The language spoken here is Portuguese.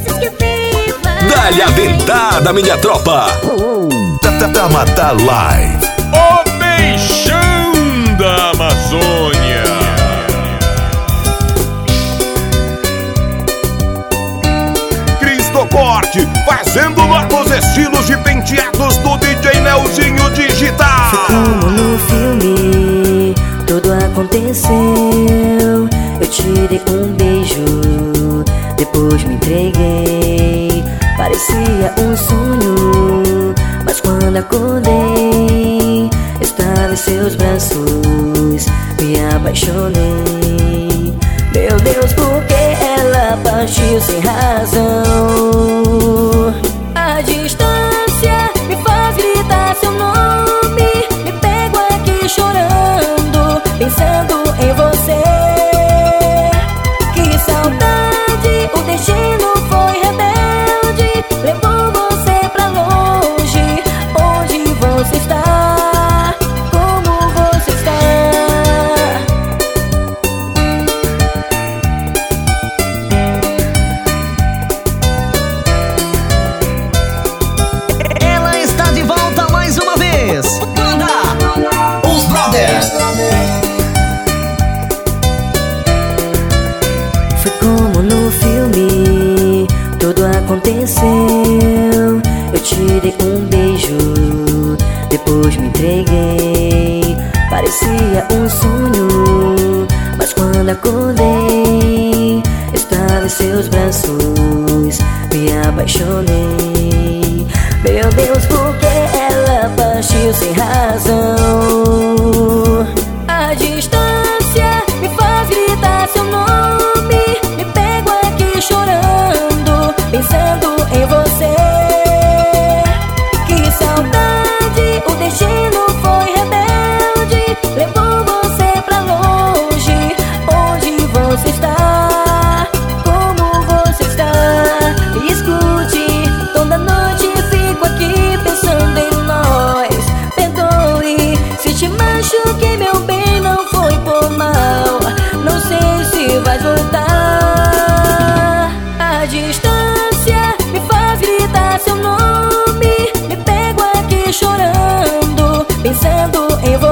desses que viva. Dá-lhe a dentada, minha tropa. Tamatá Live. O Peixão da Amazônia. Cristo Corte, fazendo novos estilos de penteados do DJ Nelzinho Digital. Parecia um sonho, mas quando acordei, estava em seus braços, me apaixonei. Meu Deus, por que ela partiu sem razão? A distância me faz gritar seu nome. Me pego aqui chorando, pensando em você. Que saudade, o destino foi rebelde. Foi como no filme, tudo aconteceu. Eu te dei um beijo, depois me entreguei. Parecia um sonho, mas quando acordei, estava em seus braços, me apaixonei. Meu Deus, por que ela partiu sem razão? em.